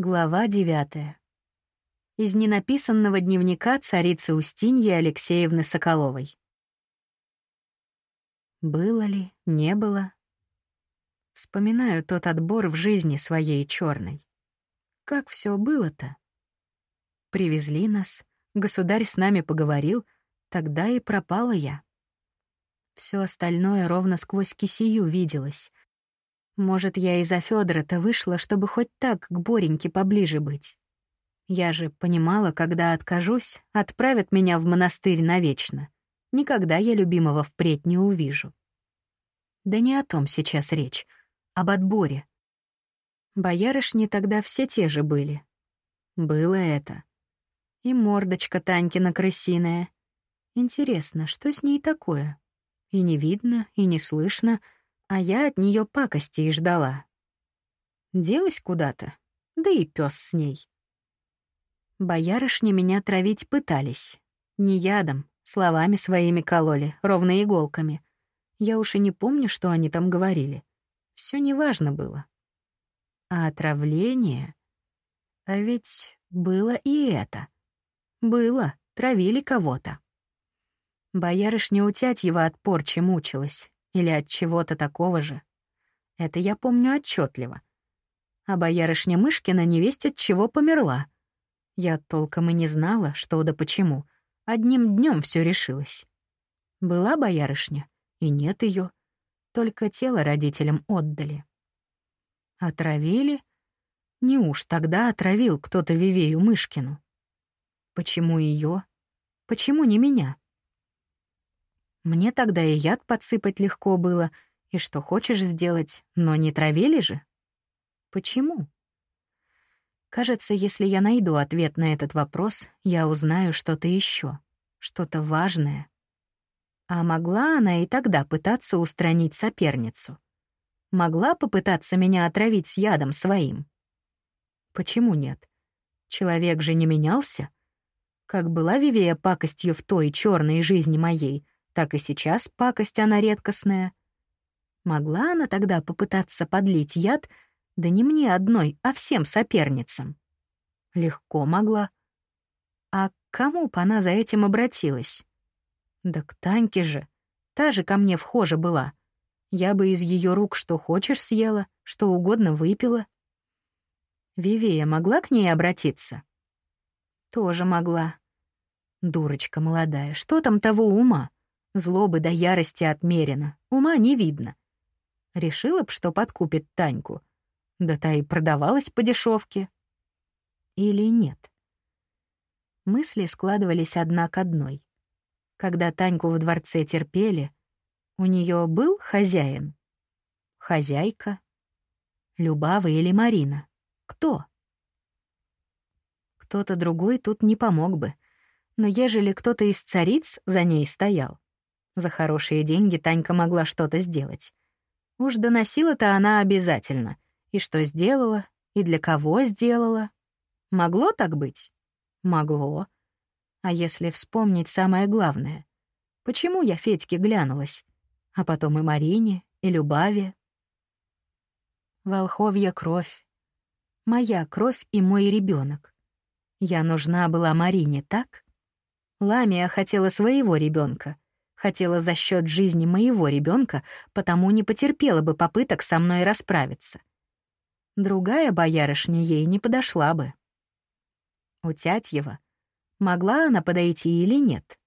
Глава девятая. Из ненаписанного дневника царицы Устиньи Алексеевны Соколовой. Было ли, не было? Вспоминаю тот отбор в жизни своей черной. Как все было-то? Привезли нас, государь с нами поговорил, тогда и пропала я. Все остальное ровно сквозь кисию виделось, может, я из-за Фёдора-то вышла, чтобы хоть так к Бореньке поближе быть. Я же понимала, когда откажусь, отправят меня в монастырь навечно. Никогда я любимого впредь не увижу. Да не о том сейчас речь, об отборе. Боярышни тогда все те же были. Было это. И мордочка Танькина крысиная. Интересно, что с ней такое? И не видно, и не слышно — а я от нее пакости и ждала. Делась куда-то, да и пес с ней. Боярышни меня травить пытались. Не ядом, словами своими кололи, ровно иголками. Я уж и не помню, что они там говорили. Все неважно было. А отравление... А ведь было и это. Было, травили кого-то. Боярышня Утятьева от порчи мучилась, или от чего-то такого же. Это я помню отчетливо. А боярышня Мышкина невесть от чего померла. Я толком и не знала, что да почему. Одним днем все решилось. Была боярышня, и нет ее. Только тело родителям отдали. Отравили? Не уж тогда отравил кто-то Вивею Мышкину. Почему ее? Почему не меня? Мне тогда и яд подсыпать легко было, и что хочешь сделать, но не травили же. Почему? Кажется, если я найду ответ на этот вопрос, я узнаю что-то еще, что-то важное. А могла она и тогда пытаться устранить соперницу? Могла попытаться меня отравить ядом своим? Почему нет? Человек же не менялся. Как была Вивея пакостью в той черной жизни моей, так и сейчас пакость она редкостная. Могла она тогда попытаться подлить яд, да не мне одной, а всем соперницам? Легко могла. А к кому бы она за этим обратилась? Да к Таньке же. Та же ко мне вхожа была. Я бы из ее рук что хочешь съела, что угодно выпила. Вивея могла к ней обратиться? Тоже могла. Дурочка молодая, что там того ума? Злобы до ярости отмерено, ума не видно. Решила б, что подкупит Таньку. Да та и продавалась по дешевке. Или нет? Мысли складывались одна к одной. Когда Таньку во дворце терпели, у нее был хозяин? Хозяйка? Любава или Марина? Кто? Кто-то другой тут не помог бы. Но ежели кто-то из цариц за ней стоял, за хорошие деньги Танька могла что-то сделать. Уж доносила-то она обязательно. И что сделала, и для кого сделала. Могло так быть? Могло. А если вспомнить самое главное? Почему я Федьке глянулась? А потом и Марине, и Любаве. Волховья кровь. Моя кровь и мой ребенок. Я нужна была Марине, так? Ламия хотела своего ребенка, Хотела за счет жизни моего ребенка, потому не потерпела бы попыток со мной расправиться. Другая боярышня ей не подошла бы. У Тятьева могла она подойти или нет?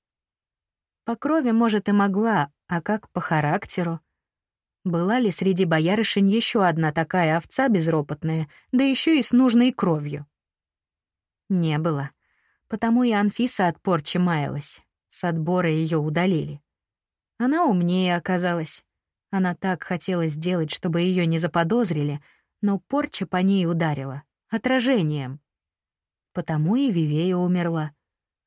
По крови, может, и могла, а как по характеру? Была ли среди боярышень еще одна такая овца безропотная, да еще и с нужной кровью? Не было. Потому и Анфиса от порчи маялась. С отбора ее удалили. Она умнее оказалась. Она так хотела сделать, чтобы ее не заподозрили, но порча по ней ударила. Отражением. Потому и Вивея умерла.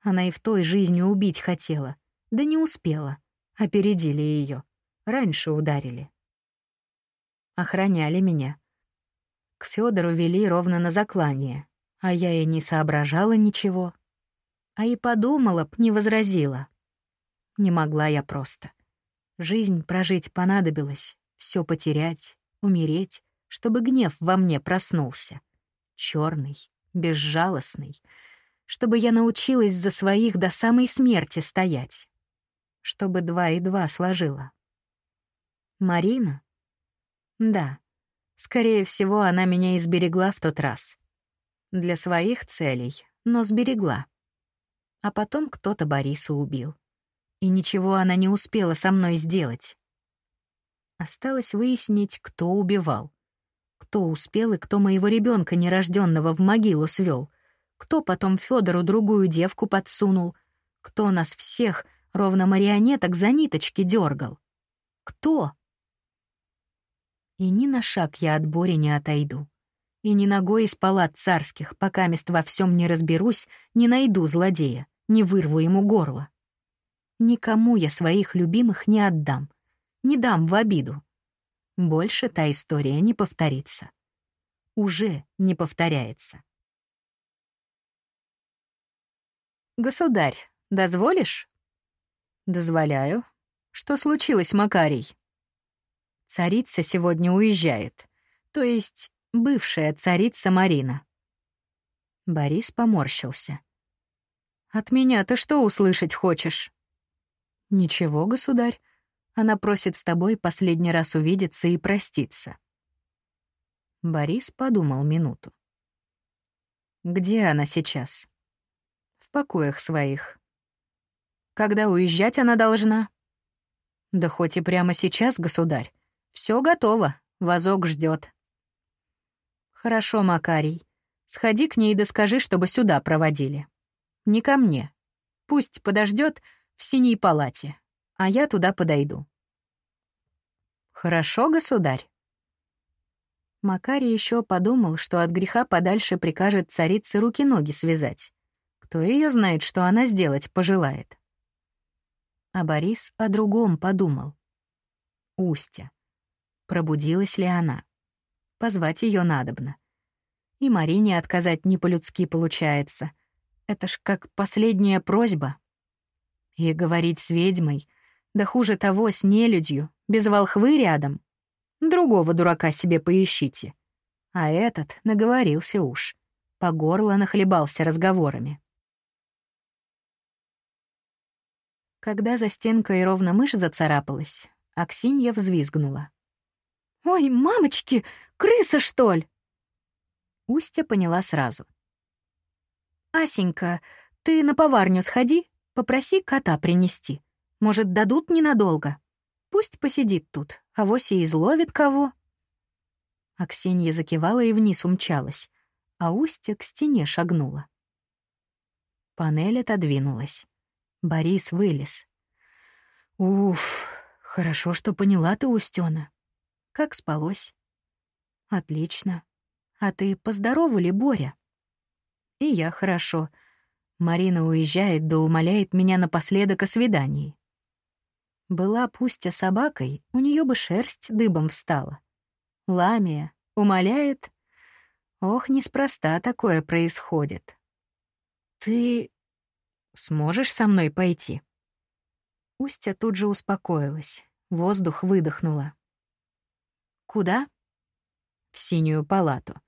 Она и в той жизни убить хотела. Да не успела. Опередили ее. Раньше ударили. Охраняли меня. К Федору вели ровно на заклание, а я и не соображала ничего. А и подумала б, не возразила. Не могла я просто. Жизнь прожить понадобилось, все потерять, умереть, чтобы гнев во мне проснулся. черный, безжалостный, чтобы я научилась за своих до самой смерти стоять, чтобы два и два сложила. Марина? Да, скорее всего, она меня изберегла в тот раз. Для своих целей, но сберегла. А потом кто-то Бориса убил. И ничего она не успела со мной сделать. Осталось выяснить, кто убивал. Кто успел и кто моего ребенка нерожденного в могилу свел. Кто потом Федору другую девку подсунул. Кто нас всех, ровно марионеток, за ниточки дергал. Кто? И ни на шаг я от Бори не отойду. И ни ногой из палат царских, пока мест во всем не разберусь, не найду злодея, не вырву ему горло. Никому я своих любимых не отдам, не дам в обиду. Больше та история не повторится. Уже не повторяется. «Государь, дозволишь?» «Дозволяю. Что случилось, Макарий?» «Царица сегодня уезжает. То есть бывшая царица Марина». Борис поморщился. «От меня ты что услышать хочешь?» «Ничего, государь. Она просит с тобой последний раз увидеться и проститься». Борис подумал минуту. «Где она сейчас?» «В покоях своих». «Когда уезжать она должна?» «Да хоть и прямо сейчас, государь. Все готово, вазок ждет. «Хорошо, Макарий. Сходи к ней и доскажи, чтобы сюда проводили. Не ко мне. Пусть подождет, в синей палате, а я туда подойду». «Хорошо, государь». Макарий еще подумал, что от греха подальше прикажет царице руки-ноги связать. Кто ее знает, что она сделать пожелает. А Борис о другом подумал. Устя. Пробудилась ли она? Позвать ее надобно. И Марине отказать не по-людски получается. Это ж как последняя просьба. И говорить с ведьмой, да хуже того, с нелюдью, без волхвы рядом. Другого дурака себе поищите. А этот наговорился уж. По горло нахлебался разговорами. Когда за стенкой ровно мышь зацарапалась, Аксинья взвизгнула. «Ой, мамочки, крыса, что ли?» Устя поняла сразу. «Асенька, ты на поварню сходи, Попроси кота принести. Может, дадут ненадолго. Пусть посидит тут, а вось и изловит кого». Аксинья закивала и вниз умчалась, а Устья к стене шагнула. Панель отодвинулась. Борис вылез. «Уф, хорошо, что поняла ты, Устёна. Как спалось?» «Отлично. А ты поздорова ли, Боря?» «И я хорошо. Марина уезжает да умоляет меня напоследок о свидании. Была пустя собакой, у нее бы шерсть дыбом встала. Ламия умоляет. Ох, неспроста такое происходит. Ты сможешь со мной пойти? Устя тут же успокоилась, воздух выдохнула. Куда? В синюю палату.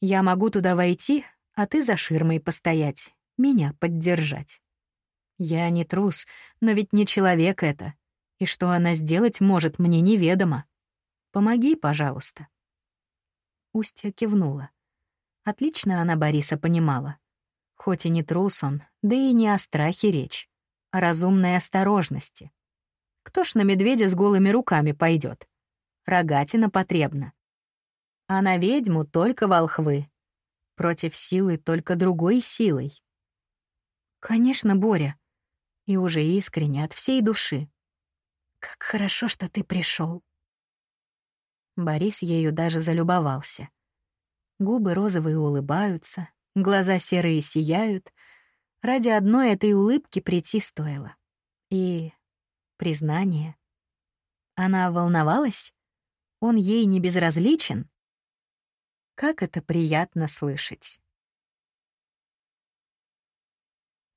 Я могу туда войти, а ты за ширмой постоять меня поддержать. Я не трус, но ведь не человек это. И что она сделать может, мне неведомо. Помоги, пожалуйста. Устья кивнула. Отлично она Бориса понимала. Хоть и не трус он, да и не о страхе речь, о разумной осторожности. Кто ж на медведя с голыми руками пойдет? Рогатина потребна. А на ведьму только волхвы. Против силы только другой силой. «Конечно, Боря». И уже искренне, от всей души. «Как хорошо, что ты пришел. Борис ею даже залюбовался. Губы розовые улыбаются, глаза серые сияют. Ради одной этой улыбки прийти стоило. И признание. Она волновалась? Он ей не безразличен? Как это приятно слышать.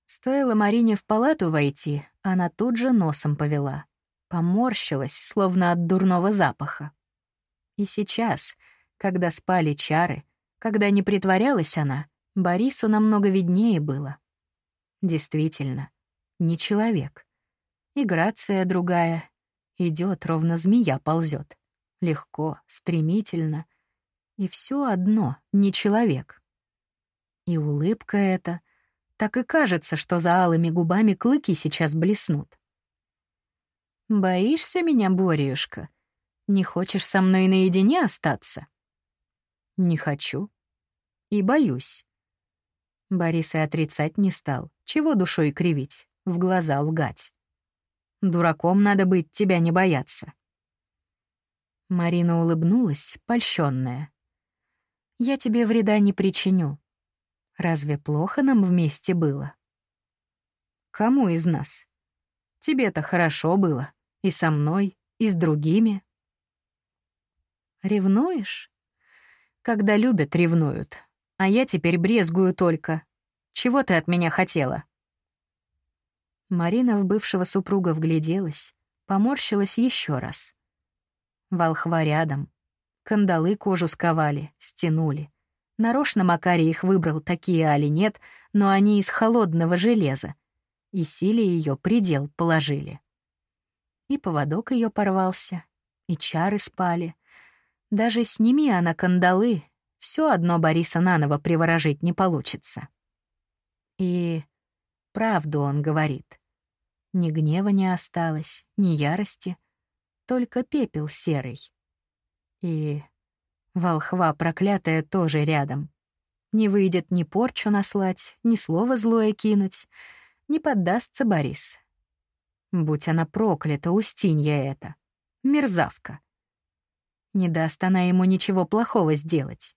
Стоило Марине в палату войти, она тут же носом повела. Поморщилась, словно от дурного запаха. И сейчас, когда спали чары, Когда не притворялась она, Борису намного виднее было. Действительно, не человек. И грация другая. Идет, ровно змея ползет. Легко, стремительно. И все одно, не человек. И улыбка эта, так и кажется, что за алыми губами клыки сейчас блеснут. «Боишься меня, Борюшка? Не хочешь со мной наедине остаться?» «Не хочу. И боюсь». Борис и отрицать не стал. Чего душой кривить, в глаза лгать. Дураком надо быть, тебя не бояться. Марина улыбнулась, польщенная. «Я тебе вреда не причиню. Разве плохо нам вместе было?» «Кому из нас? Тебе-то хорошо было. И со мной, и с другими». «Ревнуешь?» «Когда любят, ревнуют. А я теперь брезгую только. Чего ты от меня хотела?» Марина в бывшего супруга вгляделась, поморщилась еще раз. Волхва рядом. Кандалы кожу сковали, стянули. Нарочно Макарий их выбрал, такие али нет, но они из холодного железа. И силе ее предел положили. И поводок ее порвался, и чары спали. Даже сними она кандалы, все одно Бориса наново приворожить не получится. И правду он говорит. Ни гнева не осталось, ни ярости, только пепел серый. И волхва проклятая тоже рядом. Не выйдет ни порчу наслать, ни слово злое кинуть. Не поддастся Борис. Будь она проклята, Устинья эта. Мерзавка. Не даст она ему ничего плохого сделать.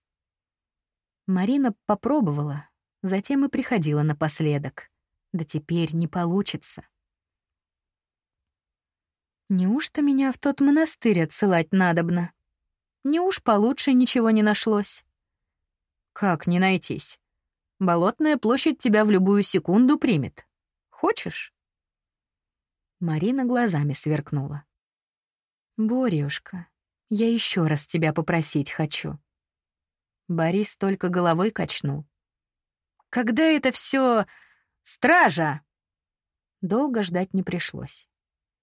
Марина попробовала, затем и приходила напоследок. Да теперь не получится. Неужто меня в тот монастырь отсылать надобно? Неуж получше ничего не нашлось? Как не найтись? Болотная площадь тебя в любую секунду примет. Хочешь? Марина глазами сверкнула. Борюшка, я еще раз тебя попросить хочу. Борис только головой качнул. «Когда это все Стража!» Долго ждать не пришлось.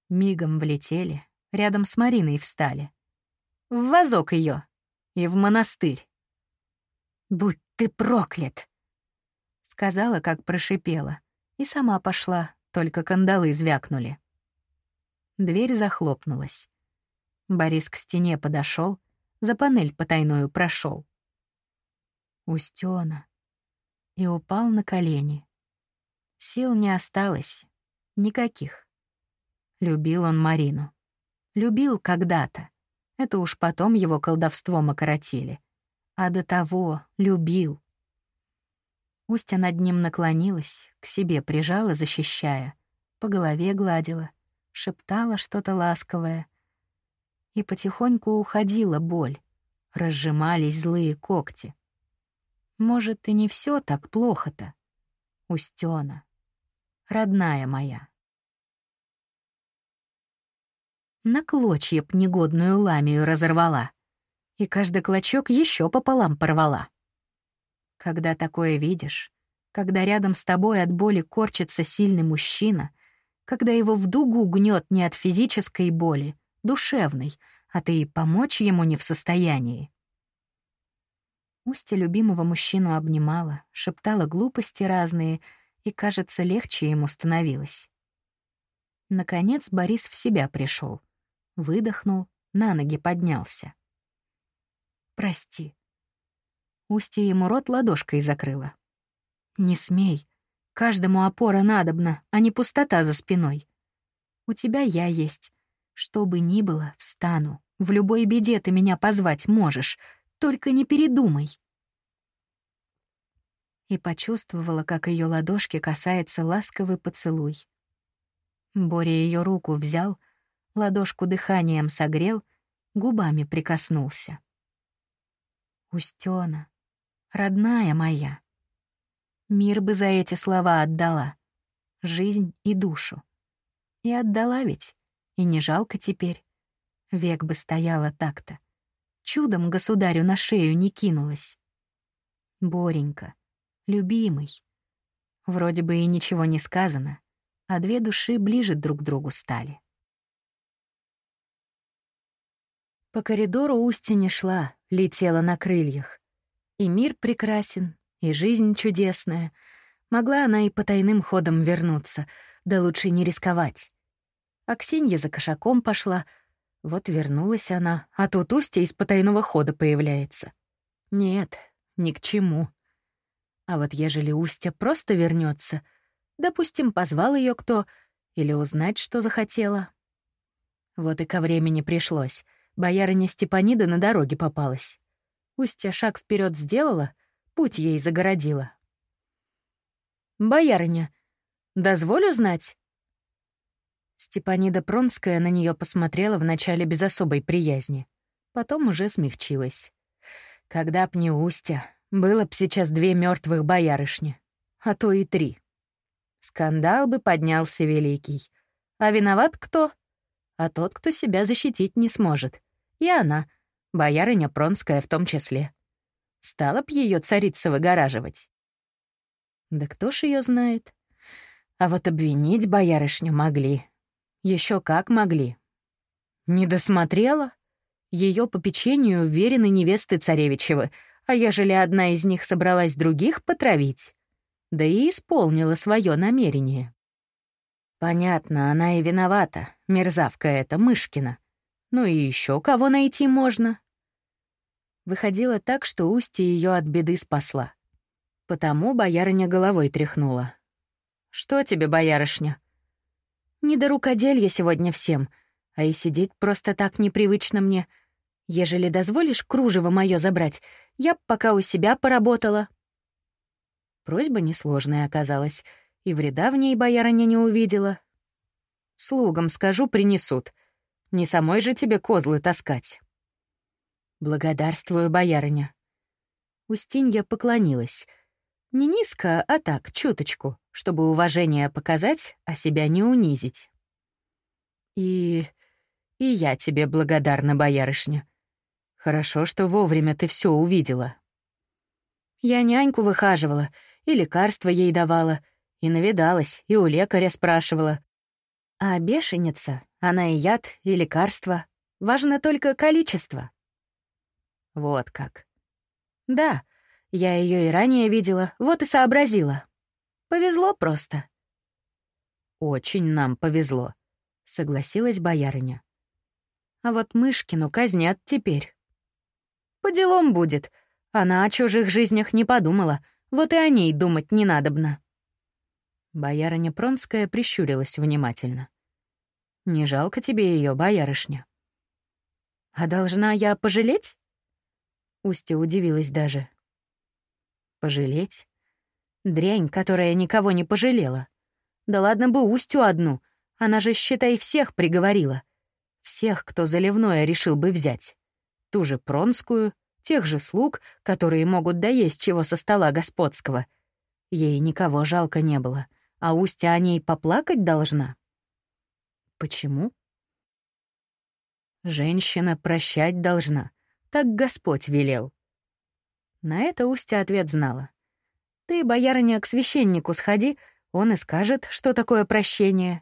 Мигом влетели, рядом с Мариной встали. В вазок ее и в монастырь. «Будь ты проклят!» Сказала, как прошипела, и сама пошла, только кандалы звякнули. Дверь захлопнулась. Борис к стене подошел, за панель потайную прошел. Устёна. И упал на колени. Сил не осталось. Никаких. Любил он Марину. Любил когда-то. Это уж потом его колдовством окоротили. А до того любил. Устя над ним наклонилась, к себе прижала, защищая, по голове гладила, шептала что-то ласковое. И потихоньку уходила боль, разжимались злые когти. Может, и не все так плохо-то. Устёна, родная моя. На клочья б негодную ламию разорвала, и каждый клочок еще пополам порвала. Когда такое видишь, когда рядом с тобой от боли корчится сильный мужчина, когда его в дугу гнет не от физической боли, душевной, а ты и помочь ему не в состоянии, Устья любимого мужчину обнимала, шептала глупости разные, и, кажется, легче ему становилось. Наконец Борис в себя пришел, выдохнул, на ноги поднялся. «Прости». Устья ему рот ладошкой закрыла. «Не смей. Каждому опора надобна, а не пустота за спиной. У тебя я есть. Что бы ни было, встану. В любой беде ты меня позвать можешь, только не передумай. И почувствовала, как ее ладошки касается ласковый поцелуй. Боря ее руку взял, ладошку дыханием согрел, губами прикоснулся. Устёна, родная моя. Мир бы за эти слова отдала. Жизнь и душу. И отдала ведь, и не жалко теперь. Век бы стояла так-то чудом государю на шею не кинулась. Боренька, любимый. Вроде бы и ничего не сказано, а две души ближе друг к другу стали. По коридору Устья не шла, летела на крыльях. И мир прекрасен, и жизнь чудесная. Могла она и по тайным ходам вернуться, да лучше не рисковать. Аксинья за кошаком пошла. Вот вернулась она, а тут Устья из потайного хода появляется. Нет, ни к чему. А вот ежели Устья просто вернется, допустим, позвал ее кто или узнать, что захотела. Вот и ко времени пришлось. Боярыня Степанида на дороге попалась. Устья шаг вперед сделала, путь ей загородила. «Боярыня, дозволю знать?» Степанида Пронская на нее посмотрела вначале без особой приязни. Потом уже смягчилась. Когда б не Устя, было б сейчас две мертвых боярышни, а то и три. Скандал бы поднялся великий. А виноват кто? А тот, кто себя защитить не сможет. И она, боярыня Пронская в том числе. Стала б ее царица выгораживать. Да кто ж ее знает? А вот обвинить боярышню могли, еще как могли. Не досмотрела? Ее по печенью уверены невесты царевичевы, а ежели одна из них собралась других потравить? Да и исполнила свое намерение. Понятно, она и виновата, мерзавка эта, Мышкина. Ну и еще кого найти можно? Выходило так, что Устья ее от беды спасла. Потому боярыня головой тряхнула. «Что тебе, боярышня?» Не до рукоделья сегодня всем, а и сидеть просто так непривычно мне. Ежели дозволишь кружево мое забрать, я пока у себя поработала». Просьба несложная оказалась, и вреда в ней боярыня не увидела. «Слугам скажу, принесут. Не самой же тебе козлы таскать». «Благодарствую, боярыня». Устинья поклонилась — не низко, а так, чуточку, чтобы уважение показать, а себя не унизить. И... и я тебе благодарна, боярышня. Хорошо, что вовремя ты все увидела. Я няньку выхаживала, и лекарства ей давала, и навидалась, и у лекаря спрашивала. А бешеница, она и яд, и лекарство. Важно только количество. Вот как. Да, я ее и ранее видела, вот и сообразила. Повезло просто. Очень нам повезло, согласилась боярыня. А вот Мышкину казнят теперь. По делам будет. Она о чужих жизнях не подумала, вот и о ней думать не надобно. Боярыня Пронская прищурилась внимательно. «Не жалко тебе ее, боярышня?» «А должна я пожалеть?» Устья удивилась даже. Пожалеть? Дрянь, которая никого не пожалела. Да ладно бы Устю одну, она же, считай, всех приговорила. Всех, кто заливное решил бы взять. Ту же Пронскую, тех же слуг, которые могут доесть чего со стола господского. Ей никого жалко не было, а Устя о ней поплакать должна. Почему? Женщина прощать должна, так Господь велел. На это Устя ответ знала. «Ты, боярыня, к священнику сходи, он и скажет, что такое прощение.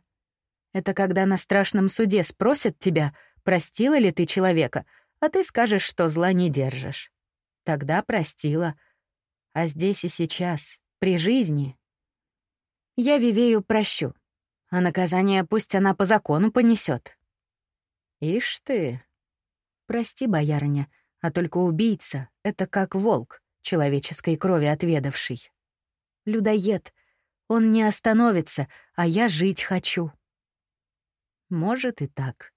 Это когда на страшном суде спросят тебя, простила ли ты человека, а ты скажешь, что зла не держишь. Тогда простила. А здесь и сейчас, при жизни. Я Вивею прощу, а наказание пусть она по закону понесет. Ишь ты. Прости, боярыня, а только убийца — это как волк, человеческой крови отведавший. Людоед. Он не остановится, а я жить хочу. Может и так.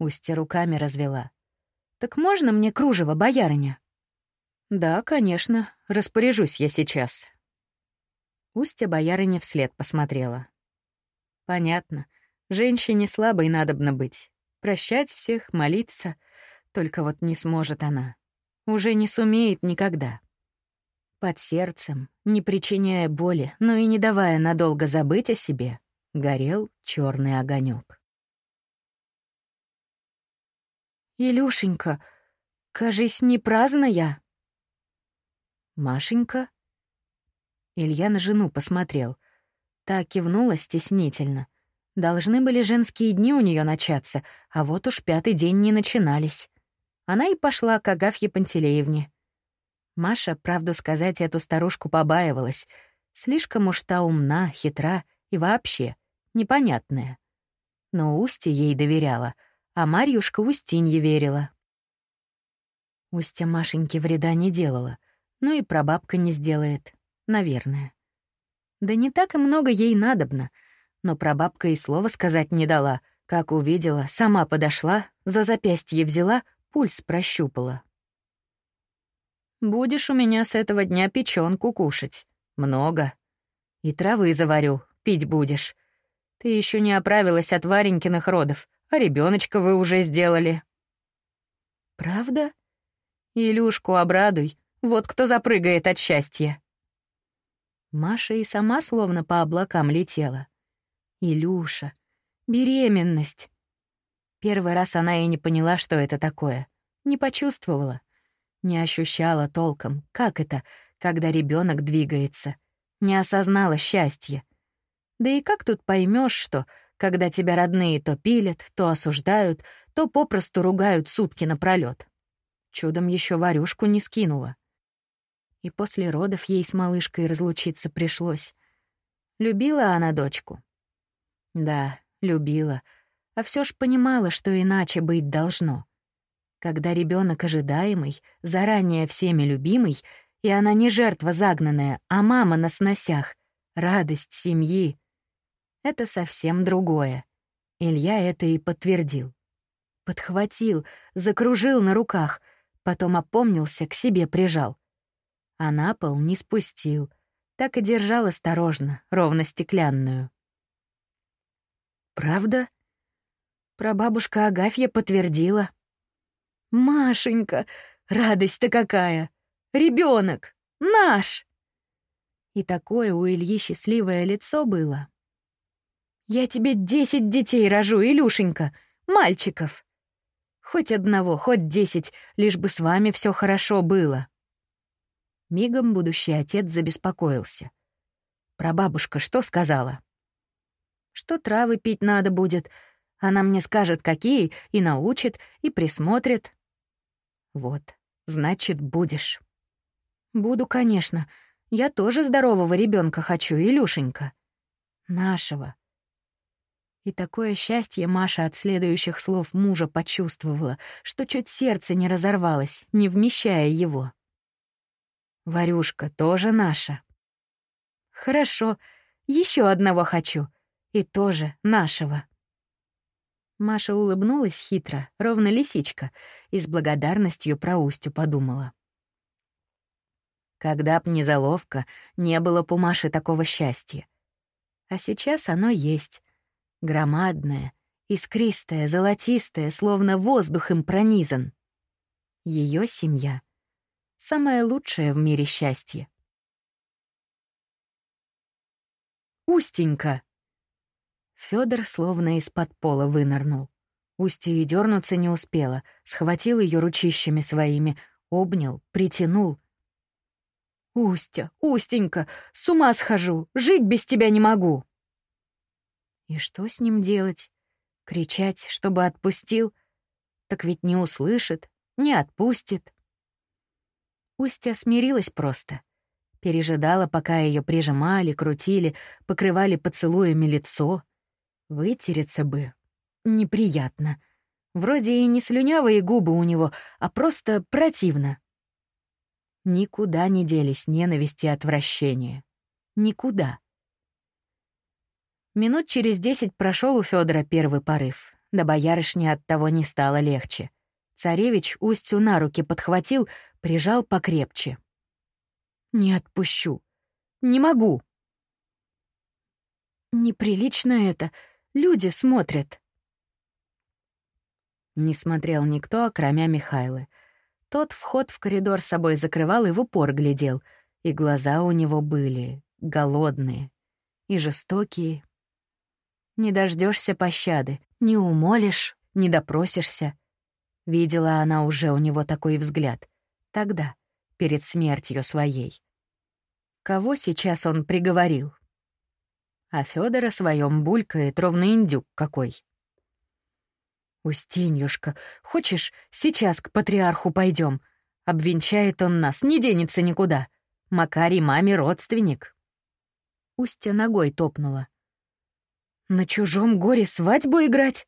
Устья руками развела. «Так можно мне кружево, боярыня?» «Да, конечно. Распоряжусь я сейчас». Устья боярыня вслед посмотрела. «Понятно. Женщине слабой надобно быть. Прощать всех, молиться — только вот не сможет она. Уже не сумеет никогда. Под сердцем, не причиняя боли, но и не давая надолго забыть о себе, горел черный огонек. «Илюшенька, кажись, не праздно я?» «Машенька?» Илья на жену посмотрел. Та кивнула стеснительно. Должны были женские дни у нее начаться, а вот уж пятый день не начинались. Она и пошла к Агафье Пантелеевне. Маша, правду сказать, эту старушку побаивалась. Слишком уж та умна, хитра и вообще непонятная. Но Устья ей доверяла, а Марьюшка Устинье верила. Устья Машеньке вреда не делала, ну и прабабка не сделает, наверное. Да не так и много ей надобно, но прабабка и слова сказать не дала. Как увидела, сама подошла, за запястье взяла, пульс прощупала. «Будешь у меня с этого дня печенку кушать. Много. И травы заварю, пить будешь. Ты еще не оправилась от Варенькиных родов, а ребеночка вы уже сделали». «Правда?» «Илюшку обрадуй, вот кто запрыгает от счастья». Маша и сама словно по облакам летела. Илюша. Беременность. Первый раз она и не поняла, что это такое. Не почувствовала. Не ощущала толком, как это, когда ребенок двигается. Не осознала счастья. Да и как тут поймешь, что, когда тебя родные то пилят, то осуждают, то попросту ругают сутки напролёт. Чудом еще варюшку не скинула и после родов ей с малышкой разлучиться пришлось. Любила она дочку? Да, любила, а все ж понимала, что иначе быть должно. Когда ребенок ожидаемый, заранее всеми любимый, и она не жертва загнанная, а мама на сносях, радость семьи — это совсем другое. Илья это и подтвердил. Подхватил, закружил на руках, потом опомнился, к себе прижал а на пол не спустил. Так и держал осторожно, ровно стеклянную. «Правда?» Прабабушка Агафья подтвердила. «Машенька, радость-то какая! Ребенок, Наш!» И такое у Ильи счастливое лицо было. «Я тебе десять детей рожу, Илюшенька, мальчиков!» Хоть одного, хоть десять, лишь бы с вами все хорошо было. Мигом будущий отец забеспокоился. «Прабабушка что сказала?» «Что травы пить надо будет. Она мне скажет, какие, и научит, и присмотрит». «Вот, значит, будешь». «Буду, конечно. Я тоже здорового ребенка хочу, Илюшенька. Нашего». И такое счастье Маша от следующих слов мужа почувствовала, что чуть сердце не разорвалось, не вмещая его. Варюшка тоже наша. Хорошо, еще одного хочу. И тоже нашего. Маша улыбнулась хитро, ровно лисичка, и с благодарностью про Устю подумала. Когда б не заловка, не было б у Маши такого счастья. А сейчас оно есть. Громадное, искристое, золотистое, словно воздух им пронизан. Ее семья — самое лучшее в мире счастье. Устенька. Федор словно из-под пола вынырнул. Устья и дернуться не успела, схватил ее ручищами своими, обнял, притянул. «Устя, Устенька, с ума схожу, жить без тебя не могу!» И что с ним делать? Кричать, чтобы отпустил? Так ведь не услышит, не отпустит. Устья смирилась просто. Пережидала, пока ее прижимали, крутили, покрывали поцелуями лицо. Вытереться бы. Неприятно. Вроде и не слюнявые губы у него, а просто противно. Никуда не делись ненависть и отвращение. Никуда. Минут через десять прошел у Федора первый порыв. Да боярышне от того не стало легче. Царевич Устью на руки подхватил, прижал покрепче. «Не отпущу. Не могу». «Неприлично это. Люди смотрят». Не смотрел никто, окромя Михайлы. Тот вход в коридор собой закрывал и в упор глядел, и глаза у него были голодные и жестокие. Не дождешься пощады, не умолишь, не допросишься. Видела она уже у него такой взгляд. Тогда, перед смертью своей. Кого сейчас он приговорил? А Фёдор о своём булькает ровно индюк какой. «Устиньюшка, хочешь, сейчас к патриарху пойдем? Обвенчает он нас, не денется никуда. Макарий маме родственник». Устья ногой топнула. «На чужом горе свадьбу играть?»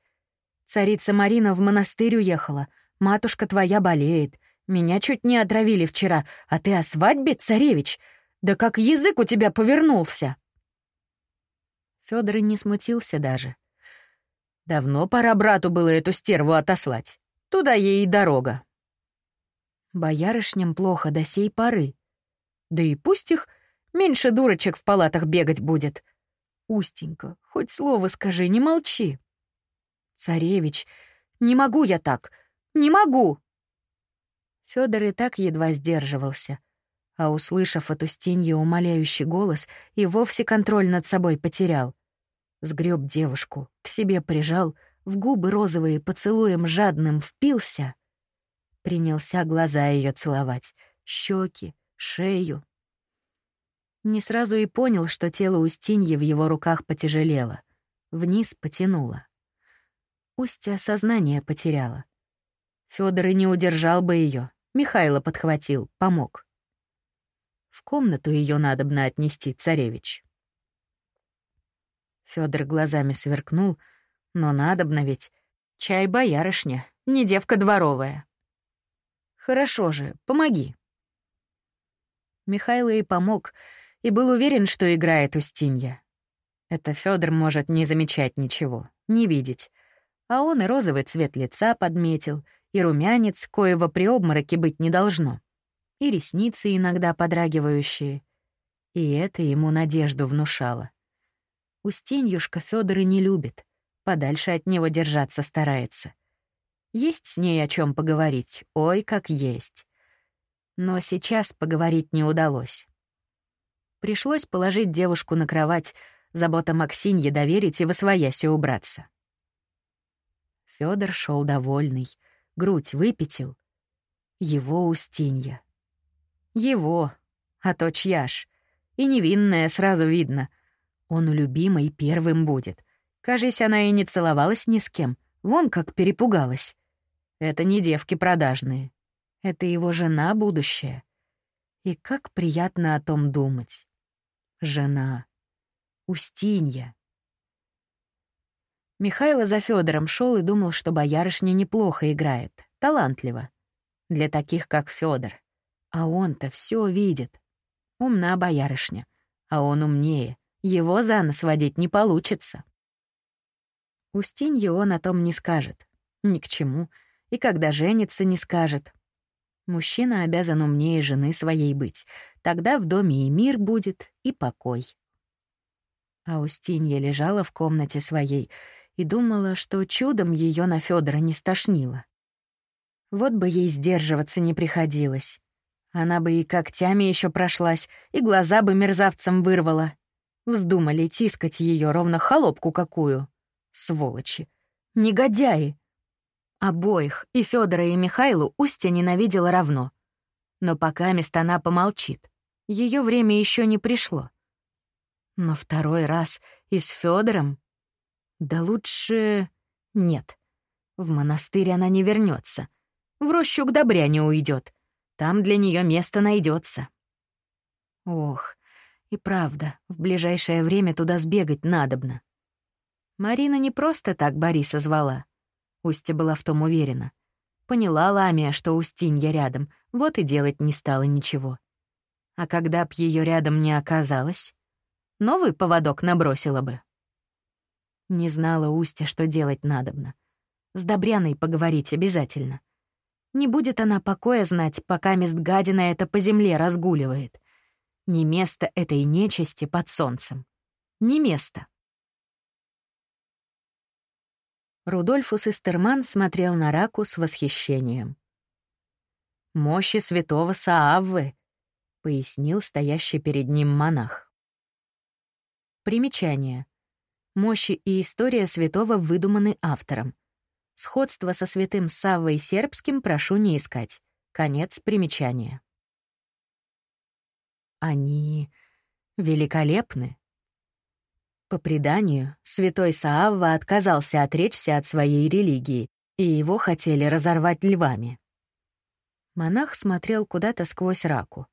Царица Марина в монастырь уехала. Матушка твоя болеет. Меня чуть не отравили вчера, а ты о свадьбе, царевич? Да как язык у тебя повернулся!» Фёдор не смутился даже. Давно пора брату было эту стерву отослать. Туда ей и дорога. Боярышням плохо до сей поры. Да и пусть их меньше дурочек в палатах бегать будет. Устенька, хоть слово скажи, не молчи. Царевич, не могу я так, не могу. Фёдор и так едва сдерживался, а, услышав от Устиньи умоляющий голос, и вовсе контроль над собой потерял. Сгреб девушку, к себе прижал, в губы розовые поцелуем жадным впился. Принялся глаза ее целовать, щеки, шею. Не сразу и понял, что тело Устиньи в его руках потяжелело, вниз потянуло. Устья сознание потеряла. Фёдор и не удержал бы ее, Михайло подхватил, помог. В комнату ее надобно отнести, царевич. Федор глазами сверкнул, но надобно ведь. Чай боярышня, не девка дворовая. Хорошо же, помоги. Михайло и помог, и был уверен, что играет Устинья. Это Федор может не замечать ничего, не видеть. А он и розовый цвет лица подметил, и румянец, коего при обмороке быть не должно, и ресницы иногда подрагивающие. И это ему надежду внушало. Устиньюшка Фёдора не любит, подальше от него держаться старается. Есть с ней о чем поговорить, ой, как есть. Но сейчас поговорить не удалось. Пришлось положить девушку на кровать, забота Максинье доверить и восвоясь убраться. Фёдор шел довольный, грудь выпятил. Его Устинья. Его, а то чья ж. И невинная сразу видно — он у любимой первым будет. Кажись, она и не целовалась ни с кем. Вон как перепугалась. Это не девки продажные. Это его жена будущая. И как приятно о том думать. Жена. Устинья. Михайло за Федором шел и думал, что боярышня неплохо играет, талантливо. Для таких, как Федор. А он-то все видит. Умна боярышня, а он умнее. Его за нос водить не получится. Устинье он о том не скажет. Ни к чему. И когда женится, не скажет. Мужчина обязан умнее жены своей быть. Тогда в доме и мир будет, и покой. А Устинья лежала в комнате своей и думала, что чудом ее на Федора не стошнило. Вот бы ей сдерживаться не приходилось. Она бы и когтями еще прошлась, и глаза бы мерзавцам вырвала, Вздумали тискать ее ровно холопку какую. Сволочи. Негодяи. Обоих, и Федора, и Михайлу, Устья ненавидела равно. Но пока мест она помолчит. Ее время еще не пришло. Но второй раз и с Федором? Да лучше... Нет. В монастырь она не вернется. В рощу к Добряне уйдет. Там для нее место найдется. Ох, и правда, в ближайшее время туда сбегать надобно. Марина не просто так Бориса звала. Устья была в том уверена. Поняла Ламия, что Устинья рядом, вот и делать не стала ничего. А когда б ее рядом не оказалось, новый поводок набросила бы. Не знала Устья, что делать надобно. С Добряной поговорить обязательно. Не будет она покоя знать, пока мест гадина это по земле разгуливает. Не место этой нечисти под солнцем. Не место. Рудольфус Истерман смотрел на Раку с восхищением. «Мощи святого Сааввы», — пояснил стоящий перед ним монах. Примечание. Мощи и история святого выдуманы автором. Сходство со святым Саввой Сербским прошу не искать. Конец примечания. Они великолепны. По преданию, святой Саавва отказался отречься от своей религии, и его хотели разорвать львами. Монах смотрел куда-то сквозь раку.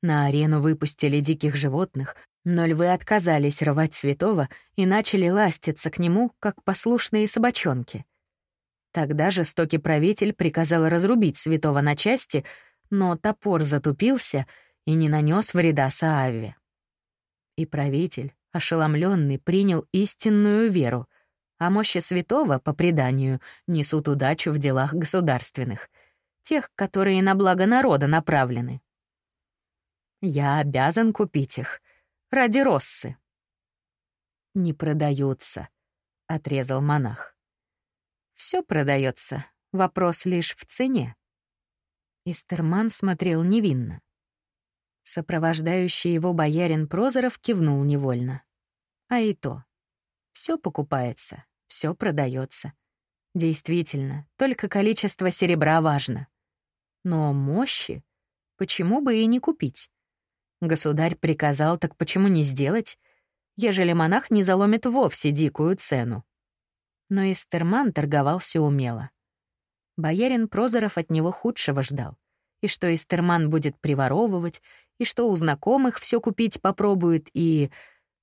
На арену выпустили диких животных, но львы отказались рвать святого и начали ластиться к нему, как послушные собачонки. Тогда жестокий правитель приказал разрубить святого на части, но топор затупился и не нанес вреда Сааве. И правитель, ошеломленный, принял истинную веру, а мощи святого, по преданию, несут удачу в делах государственных, тех, которые на благо народа направлены. Я обязан купить их. Ради Россы. «Не продаются», — отрезал монах. Все продается. Вопрос лишь в цене». Истерман смотрел невинно. Сопровождающий его боярин Прозоров кивнул невольно. А и то. Все покупается, все продается. Действительно, только количество серебра важно. Но мощи почему бы и не купить? Государь приказал, так почему не сделать, ежели монах не заломит вовсе дикую цену? Но Истерман торговался умело. Боярин Прозоров от него худшего ждал. И что Истерман будет приворовывать, и что у знакомых все купить попробует, и...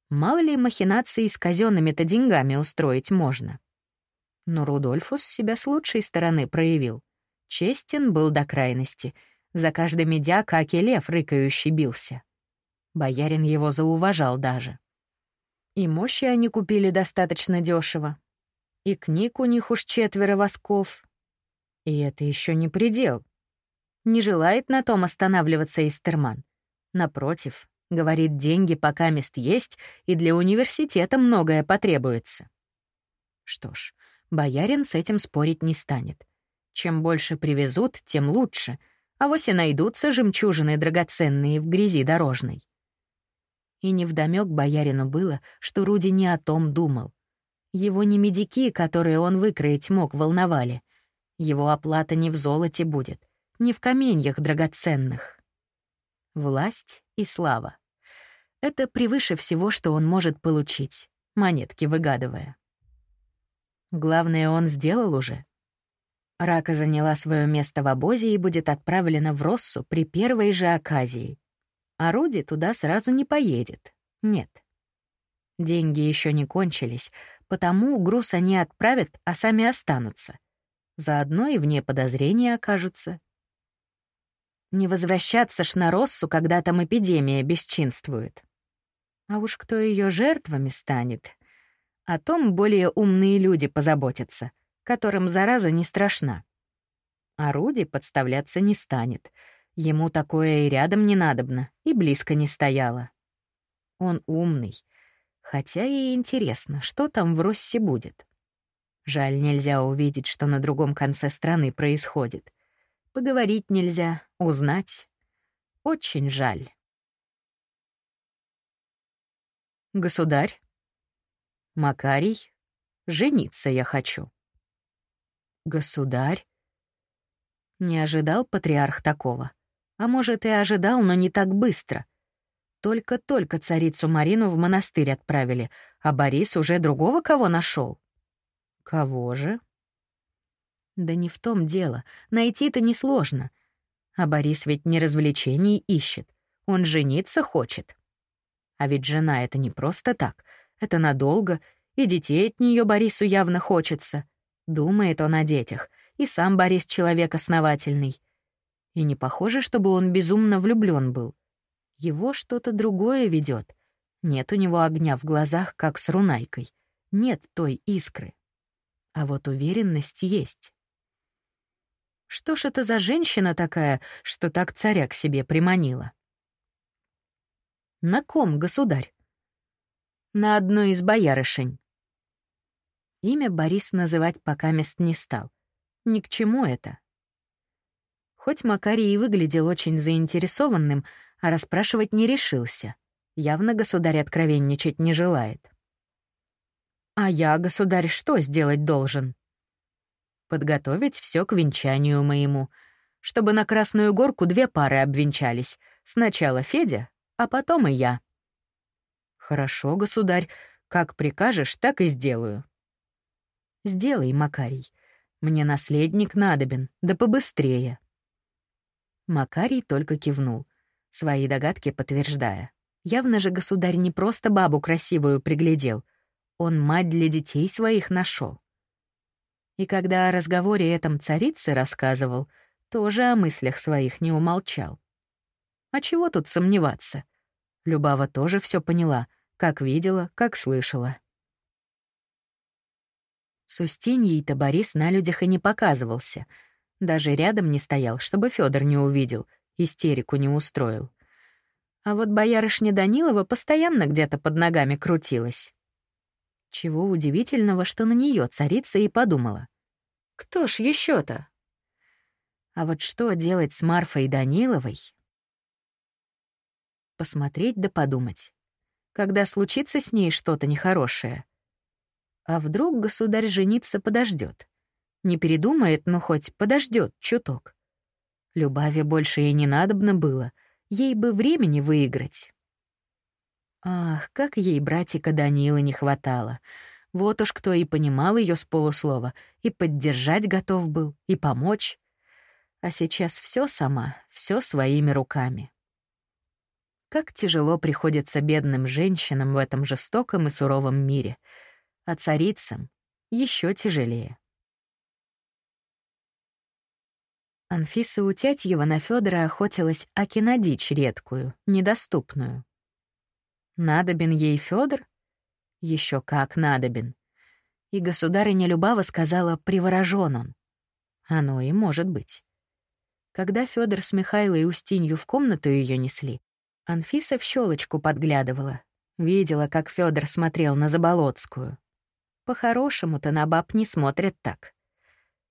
Мало ли махинаций с казенными-то деньгами устроить можно. Но Рудольфус себя с лучшей стороны проявил. Честен был до крайности. За каждый медяк аки лев рыкающий бился. Боярин его зауважал даже. И мощи они купили достаточно дешево. И книг у них уж четверо восков. И это еще не предел. Не желает на том останавливаться Истерман. Напротив, говорит, деньги пока мест есть, и для университета многое потребуется. Что ж, боярин с этим спорить не станет. Чем больше привезут, тем лучше, а вось и найдутся жемчужины драгоценные в грязи дорожной. И невдомёк боярину было, что Руди не о том думал. Его не медики, которые он выкроить мог, волновали. Его оплата не в золоте будет, не в каменьях драгоценных. Власть и слава. Это превыше всего, что он может получить, монетки выгадывая. Главное, он сделал уже. Рака заняла свое место в обозе и будет отправлена в Россу при первой же оказии. А Руди туда сразу не поедет. Нет. Деньги еще не кончились, потому груз они отправят, а сами останутся. Заодно и вне подозрения окажутся. Не возвращаться ж на Россу, когда там эпидемия бесчинствует. А уж кто ее жертвами станет, о том более умные люди позаботятся, которым зараза не страшна. А Руди подставляться не станет — Ему такое и рядом не надобно, и близко не стояло. Он умный. Хотя и интересно, что там в Россе будет. Жаль, нельзя увидеть, что на другом конце страны происходит. Поговорить нельзя, узнать. Очень жаль. Государь? Макарий? Жениться я хочу. Государь? Не ожидал патриарх такого. А может, и ожидал, но не так быстро. Только-только царицу Марину в монастырь отправили, а Борис уже другого кого нашел. Кого же? Да не в том дело. Найти-то несложно. А Борис ведь не развлечений ищет. Он жениться хочет. А ведь жена — это не просто так. Это надолго, и детей от нее Борису явно хочется. Думает он о детях, и сам Борис человек основательный. И не похоже, чтобы он безумно влюблен был. Его что-то другое ведет. Нет у него огня в глазах, как с Рунайкой. Нет той искры. А вот уверенность есть. Что ж это за женщина такая, что так царя к себе приманила? На ком, государь? На одной из боярышень. Имя Борис называть пока мест не стал. Ни к чему это. Хоть Макарий и выглядел очень заинтересованным, а расспрашивать не решился. Явно государь откровенничать не желает. «А я, государь, что сделать должен?» «Подготовить все к венчанию моему, чтобы на Красную Горку две пары обвенчались, Сначала Федя, а потом и я». «Хорошо, государь. Как прикажешь, так и сделаю». «Сделай, Макарий. Мне наследник надобен, да побыстрее». Макарий только кивнул, свои догадки подтверждая. Явно же государь не просто бабу красивую приглядел, он мать для детей своих нашел. И когда о разговоре этом царицы рассказывал, тоже о мыслях своих не умолчал. А чего тут сомневаться? Любава тоже все поняла, как видела, как слышала. С Устиньей-то Борис на людях и не показывался. Даже рядом не стоял, чтобы Федор не увидел, истерику не устроил. А вот боярышня Данилова постоянно где-то под ногами крутилась. Чего удивительного, что на нее царица и подумала. Кто ж еще то А вот что делать с Марфой Даниловой? Посмотреть да подумать. Когда случится с ней что-то нехорошее. А вдруг государь жениться подождет? Не передумает, но хоть подождет чуток. Любави больше ей не надобно было, ей бы времени выиграть. Ах, как ей братика Данила не хватало. Вот уж кто и понимал ее с полуслова, и поддержать готов был, и помочь. А сейчас все сама, все своими руками. Как тяжело приходится бедным женщинам в этом жестоком и суровом мире, а царицам еще тяжелее. Анфиса Утятьева на Федора охотилась аки на дичь редкую, недоступную. Надобен ей Федор? Еще как надобен. И государыня Любава сказала, приворожен он. Оно и может быть. Когда Федор с Михайлой Устинью в комнату ее несли, Анфиса в щелочку подглядывала. Видела, как Федор смотрел на Заболоцкую. По-хорошему-то на баб не смотрят так.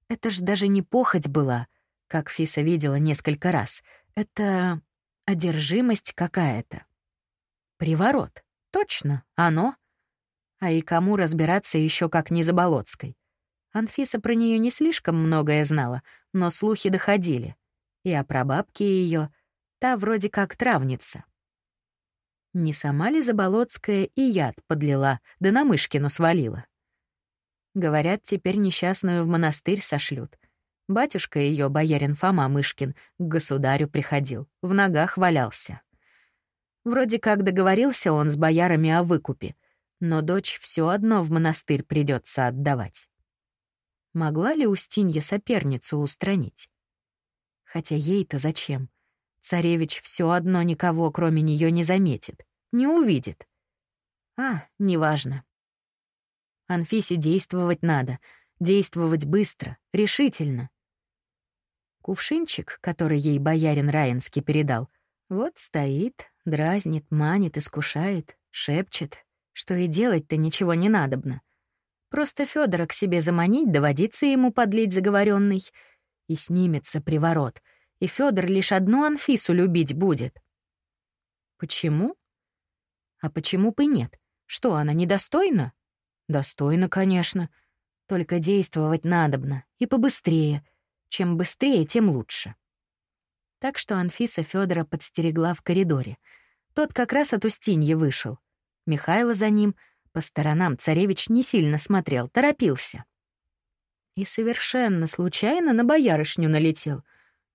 Это ж даже не похоть была, как Фиса видела несколько раз. Это одержимость какая-то. Приворот. Точно, оно. А и кому разбираться еще как не Заболоцкой? Анфиса про нее не слишком многое знала, но слухи доходили. И о прабабке ее, та вроде как травница. Не сама ли Заболоцкая и яд подлила, да на Мышкину свалила? Говорят, теперь несчастную в монастырь сошлют. Батюшка ее, боярин Фома Мышкин, к государю приходил, в ногах валялся. Вроде как договорился он с боярами о выкупе, но дочь все одно в монастырь придется отдавать. Могла ли Устинья соперницу устранить? Хотя ей-то зачем? Царевич все одно никого, кроме нее, не заметит, не увидит. А, неважно. Анфисе действовать надо, действовать быстро, решительно. Кувшинчик, который ей боярин Раинский передал, вот стоит, Дразнит, манит, искушает, шепчет, что и делать-то ничего не надобно. Просто Федора к себе заманить, доводиться ему подлить заговоренный, и снимется приворот, и Федор лишь одну Анфису любить будет. Почему? А почему бы нет? Что, она недостойна? Достойна, конечно. Только действовать надобно, и побыстрее. Чем быстрее, тем лучше так что Анфиса Федора подстерегла в коридоре. Тот как раз от Устиньи вышел. Михайло за ним, по сторонам царевич не сильно смотрел, торопился. И совершенно случайно на боярышню налетел.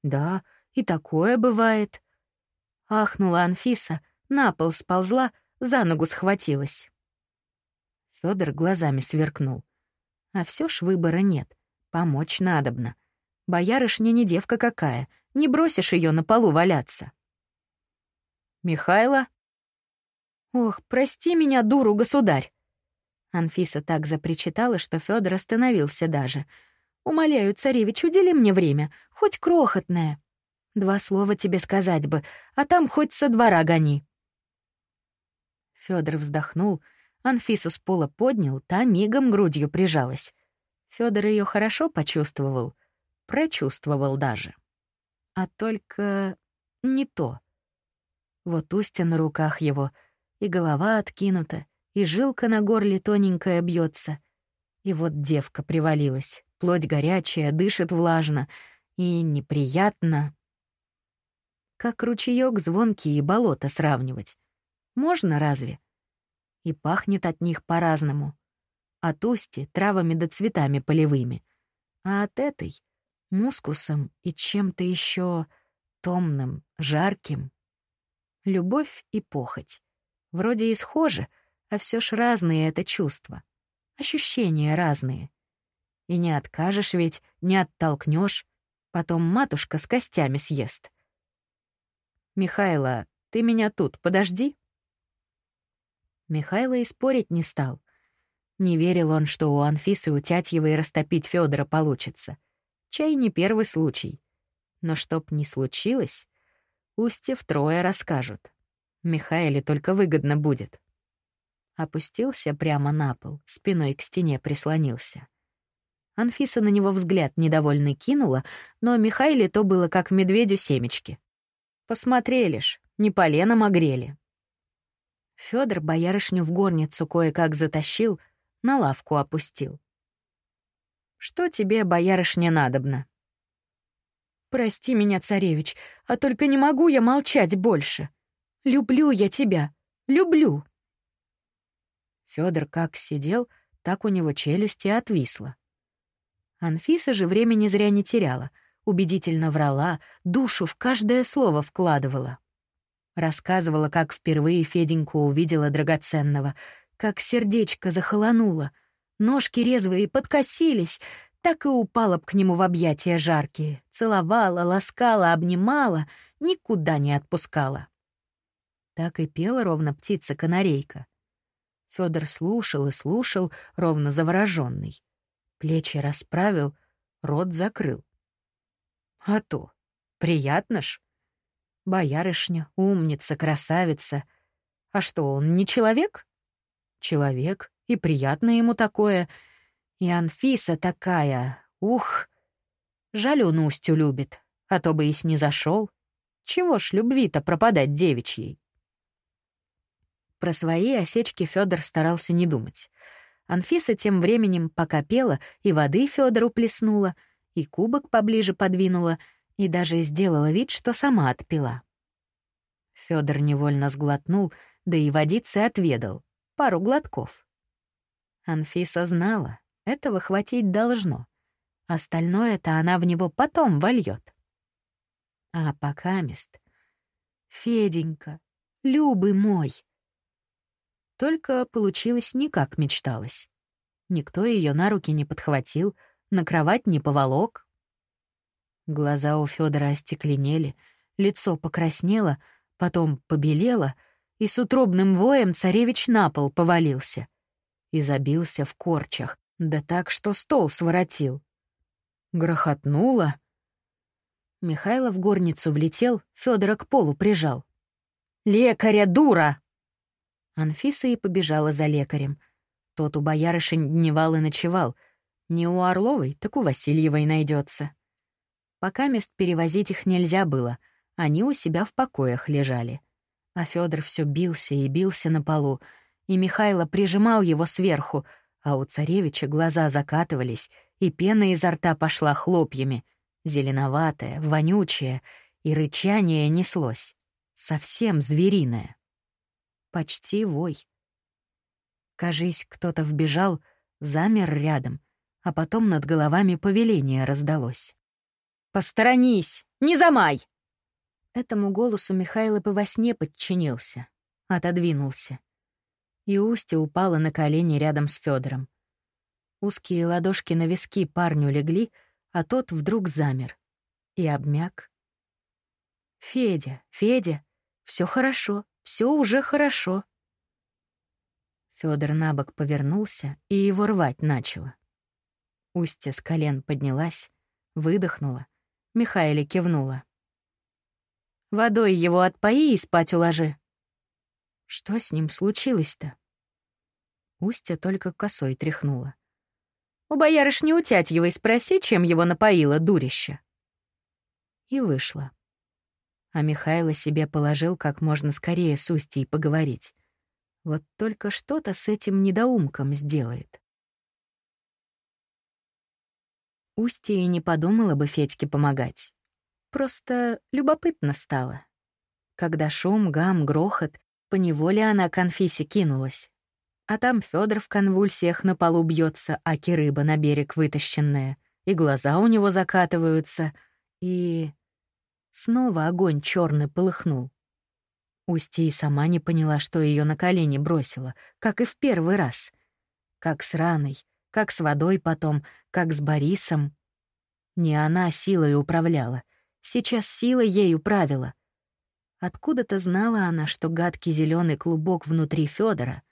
Да, и такое бывает. Ахнула Анфиса, на пол сползла, за ногу схватилась. Федор глазами сверкнул. А все ж выбора нет. Помочь надобно. Боярышня не девка какая — не бросишь ее на полу валяться. Михайло? Ох, прости меня, дуру, государь. Анфиса так запричитала, что Федор остановился даже. Умоляю, царевич, удели мне время, хоть крохотное. Два слова тебе сказать бы, а там хоть со двора гони. Федор вздохнул, Анфису с пола поднял, та мигом грудью прижалась. Федор ее хорошо почувствовал, прочувствовал даже а только не то. Вот устья на руках его, и голова откинута, и жилка на горле тоненькая бьется. И вот девка привалилась, плоть горячая, дышит влажно, и неприятно. Как ручеёк звонкий и болото сравнивать. Можно разве? И пахнет от них по-разному. От усти — травами да цветами полевыми. А от этой — мускусом и чем-то еще томным, жарким. Любовь и похоть. Вроде и схожи, а все ж разные это чувства. Ощущения разные. И не откажешь ведь, не оттолкнешь, потом матушка с костями съест. «Михайло, ты меня тут подожди». Михайло и спорить не стал. Не верил он, что у Анфисы у Тятьевой растопить Федора получится. Чай не первый случай. Но чтоб не случилось, Устье втрое расскажут. Михаиле только выгодно будет. Опустился прямо на пол, спиной к стене прислонился. Анфиса на него взгляд недовольный кинула, но Михаиле то было как медведю семечки. Посмотрели ж, не поленом огрели. Фёдор боярышню в горницу кое-как затащил, на лавку опустил. «Что тебе, боярышня, надобно?» «Прости меня, царевич, а только не могу я молчать больше. Люблю я тебя, люблю!» Фёдор как сидел, так у него челюсть и отвисла. Анфиса же времени зря не теряла, убедительно врала, душу в каждое слово вкладывала. Рассказывала, как впервые Феденьку увидела драгоценного, как сердечко захолонуло, ножки резвые подкосились, так и упала б к нему в объятия жаркие, целовала, ласкала, обнимала, никуда не отпускала. Так и пела ровно птица-канарейка. Федор слушал и слушал, ровно завороженный. Плечи расправил, рот закрыл. А то, приятно ж. Боярышня, умница, красавица. А что, он не человек? Человек, и приятно ему такое. И Анфиса такая, ух. Жаль, он Устю любит, а то бы и снизошел. Чего ж любви-то пропадать девичьей? Про свои осечки Федор старался не думать. Анфиса тем временем пока пела, и воды Федору плеснула, и кубок поближе подвинула, и даже сделала вид, что сама отпила. Федор невольно сглотнул, да и водицы отведал. Пару глотков. Анфиса знала, этого хватить должно. Остальное-то она в него потом вольет. А пока мест. Феденька, Любый мой, только получилось не как мечталось. Никто ее на руки не подхватил, на кровать не поволок. Глаза у Федора остекленели, лицо покраснело, потом побелело, и с утробным воем царевич на пол повалился. И забился в корчах, да так, что стол своротил. Грохотнуло. Михайло в горницу влетел, Федора к полу прижал. «Лекаря, дура!» Анфиса и побежала за лекарем. Тот у боярышень дневал и ночевал. Не у Орловой, так у Васильевой найдется. Пока мест перевозить их нельзя было, они у себя в покоях лежали. А Федор все бился и бился на полу, и Михайло прижимал его сверху, а у царевича глаза закатывались, и пена изо рта пошла хлопьями, зеленоватая, вонючая, и рычание неслось, совсем звериное. Почти вой. Кажись, кто-то вбежал, замер рядом, а потом над головами повеление раздалось. «Посторонись! Не замай!» Этому голосу Михайло по во сне подчинился, отодвинулся. И Устья упала на колени рядом с Федором. Узкие ладошки на виски парню легли, а тот вдруг замер и обмяк. «Федя, Федя, все хорошо, все уже хорошо. Федор набок повернулся и его рвать начало. Устья с колен поднялась, выдохнула. Михаиле кивнула. «Водой его отпои и спать уложи». Что с ним случилось-то? Устья только косой тряхнула. «У боярышни Утятьевой спроси, чем его напоило дурище». И вышла а Михайло себе положил как можно скорее с Устьей поговорить. Вот только что-то с этим недоумком сделает. Устья и не подумала бы Федьке помогать. Просто любопытно стало, Когда шум, гам, грохот, поневоле она к Анфисе кинулась. А там Федор в конвульсиях на полу бьется, а рыба на берег вытащенная, и глаза у него закатываются, и... Снова огонь черный полыхнул. Устья и сама не поняла, что ее на колени бросило, как и в первый раз. Как с раной, как с водой потом, как с Борисом. Не она силой управляла, сейчас сила ею правила. Откуда-то знала она, что гадкий зеленый клубок внутри Федора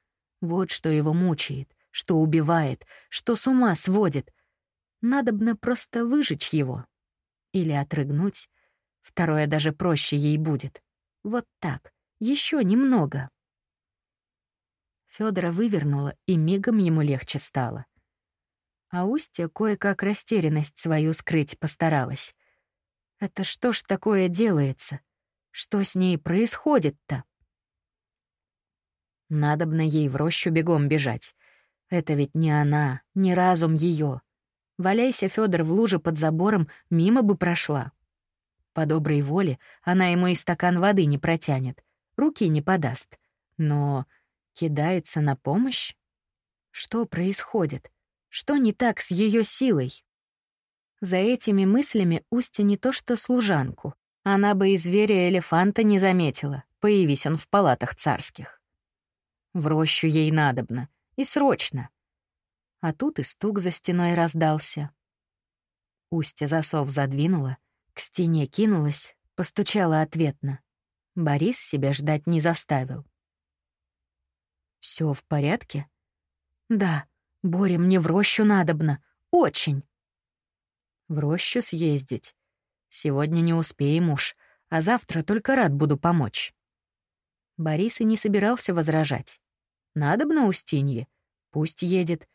вот что его мучает, что убивает, что с ума сводит. Надобно просто выжечь его. Или отрыгнуть. Второе даже проще ей будет. Вот так, еще немного. Федора вывернула, и мигом ему легче стало. А Устья кое-как растерянность свою скрыть постаралась. Это что ж такое делается? Что с ней происходит-то? Надобно ей в рощу бегом бежать. Это ведь не она, не разум ее. Валяйся, Федор в луже под забором, мимо бы прошла. По доброй воле она ему и стакан воды не протянет, руки не подаст. Но кидается на помощь? Что происходит? Что не так с ее силой? За этими мыслями Устя не то что служанку. Она бы и зверя-элефанта не заметила, появись он в палатах царских. В рощу ей надобно. И срочно. А тут и стук за стеной раздался. Устья засов задвинула, к стене кинулась, постучала ответно. Борис себя ждать не заставил. Все в порядке? Да, Боря, мне в рощу надобно. Очень. В рощу съездить. Сегодня не успеем уж, а завтра только рад буду помочь. Борис и не собирался возражать. Надобно Устинье? Пусть едет.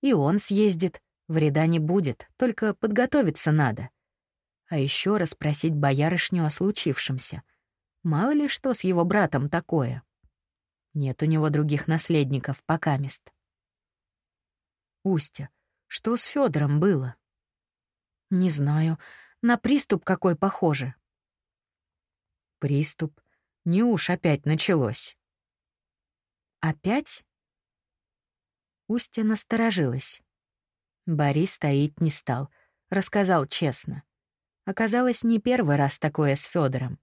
И он съездит. Вреда не будет, только подготовиться надо. А еще расспросить боярышню о случившемся. Мало ли что с его братом такое. Нет у него других наследников, пока мест. Устя, что с Федором было? Не знаю. На приступ какой похоже. Приступ? Не уж опять началось. «Опять?» Устья насторожилась. Борис стоить не стал, рассказал честно. Оказалось, не первый раз такое с Федором.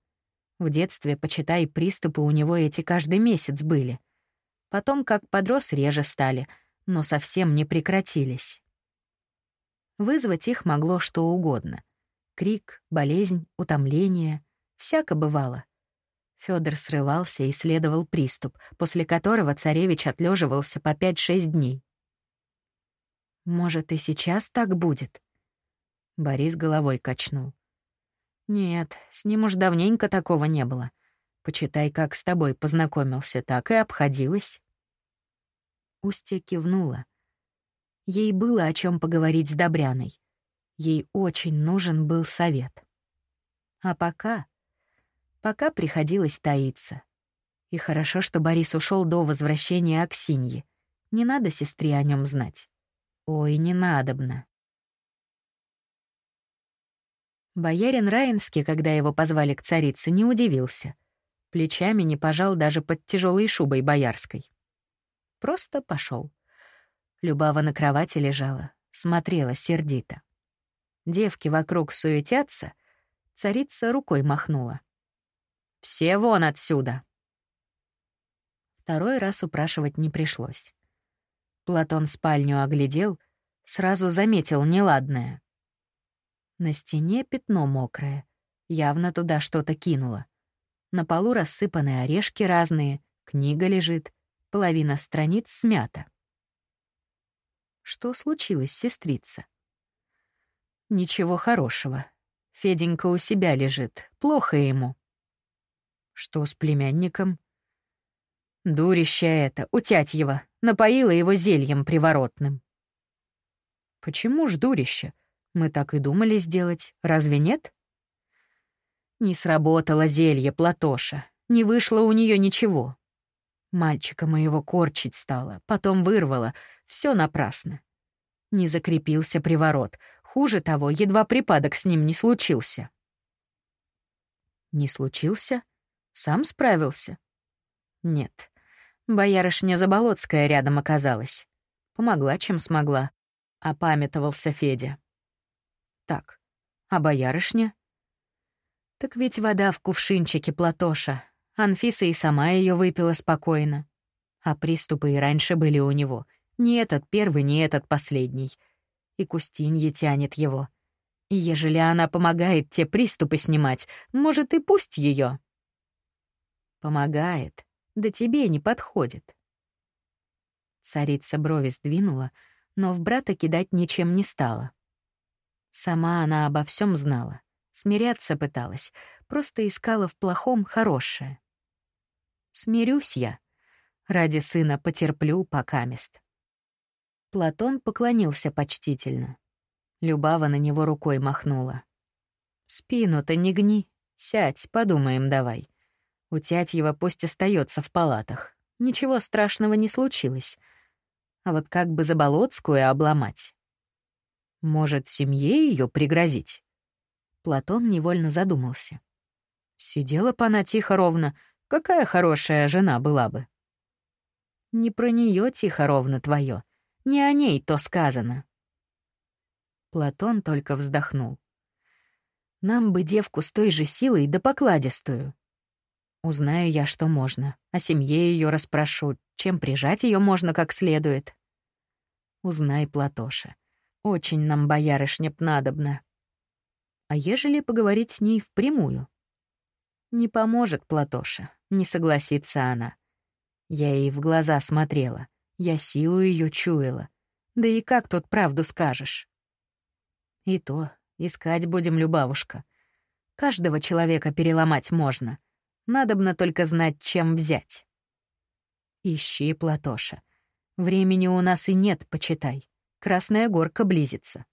В детстве, почитай, приступы у него эти каждый месяц были. Потом, как подрос, реже стали, но совсем не прекратились. Вызвать их могло что угодно. Крик, болезнь, утомление — всяко бывало. Федор срывался и следовал приступ, после которого царевич отлеживался по 5-6 дней. «Может, и сейчас так будет?» Борис головой качнул. «Нет, с ним уж давненько такого не было. Почитай, как с тобой познакомился, так и обходилась». Устья кивнула. Ей было о чем поговорить с Добряной. Ей очень нужен был совет. А пока Пока приходилось таиться. И хорошо, что Борис ушел до возвращения Аксиньи. Не надо сестре о нем знать. Ой, не надобно. Боярин Раинский, когда его позвали к царице, не удивился. Плечами не пожал даже под тяжелой шубой боярской. Просто пошел. Любава на кровати лежала, смотрела сердито. Девки вокруг суетятся, царица рукой махнула. Все вон отсюда!» Второй раз упрашивать не пришлось. Платон спальню оглядел, сразу заметил неладное. На стене пятно мокрое, явно туда что-то кинуло. На полу рассыпаны орешки разные, книга лежит, половина страниц смята. Что случилось, сестрица? Ничего хорошего. Феденька у себя лежит, плохо ему. Что с племянником? Дурище это, Утятьева, напоила его зельем приворотным. Почему ж дурище? Мы так и думали сделать, разве нет? Не сработало зелье Платоша, не вышло у нее ничего. Мальчика моего корчить стало, потом вырвало, все напрасно. Не закрепился приворот, хуже того, едва припадок с ним не случился. Не случился? Сам справился? Нет. Боярышня Заболоцкая рядом оказалась. Помогла, чем смогла. Опамятовался Федя. Так, а боярышня? Так ведь вода в кувшинчике Платоша. Анфиса и сама ее выпила спокойно. А приступы и раньше были у него. Ни этот первый, ни этот последний. И Кустинье тянет его. И ежели она помогает те приступы снимать, может, и пусть ее. Помогает, да тебе не подходит. Царица брови сдвинула, но в брата кидать ничем не стала. Сама она обо всем знала. Смиряться пыталась, просто искала в плохом хорошее. Смирюсь я. Ради сына потерплю пока мест. Платон поклонился почтительно. Любава на него рукой махнула. «Спину-то не гни. Сядь, подумаем давай. У Тятьева пусть остается в палатах. Ничего страшного не случилось. А вот как бы Заболоцкую обломать? Может, семье ее пригрозить? Платон невольно задумался. Сидела бы она тихо ровно. Какая хорошая жена была бы. Не про нее тихо ровно твое. Не о ней то сказано. Платон только вздохнул. Нам бы девку с той же силой да покладистую. Узнаю я, что можно. О семье ее расспрошу, чем прижать ее можно как следует. Узнай, Платоша. Очень нам боярышня б надобна. А ежели поговорить с ней впрямую? Не поможет Платоша, не согласится она. Я ей в глаза смотрела, я силу ее чуяла. Да и как тут правду скажешь? И то, искать будем, Любавушка. Каждого человека переломать можно. Надобно только знать, чем взять. Ищи, Платоша. Времени у нас и нет, почитай. Красная горка близится.